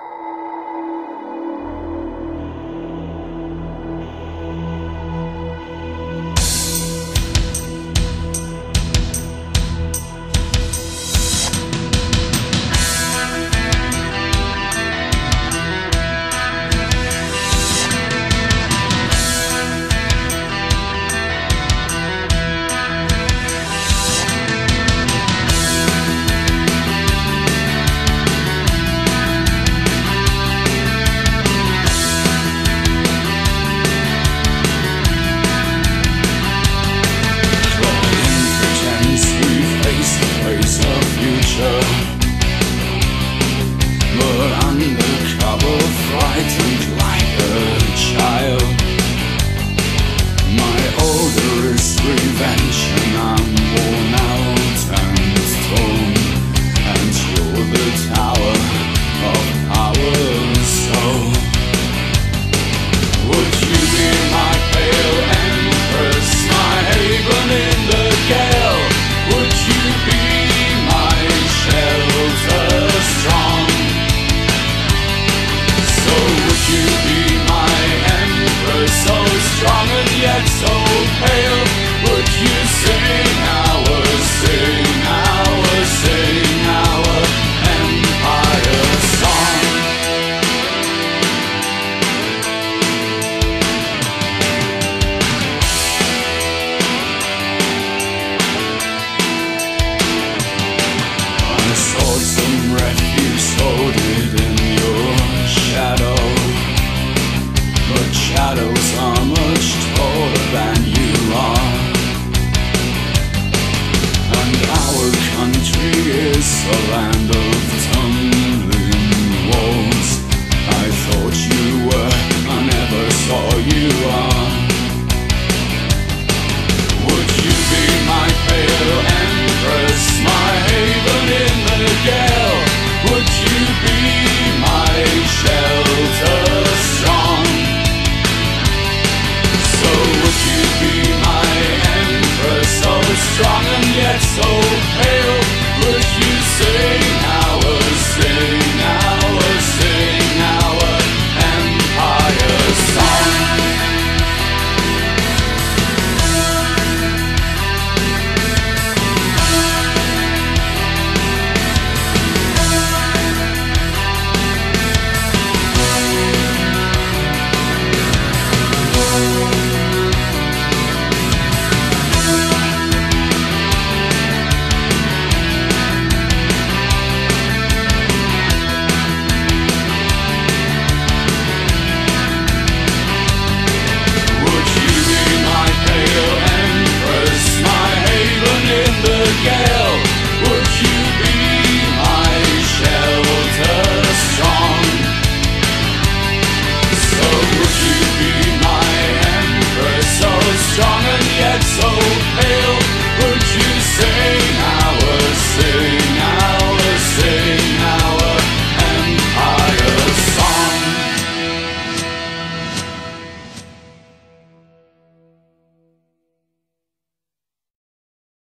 you land of tumbling walls I thought you were, I never saw you are Would you be my pale empress, my haven in the gale? Would you be my shelter strong? So would you be my empress, so strong and yet so pale?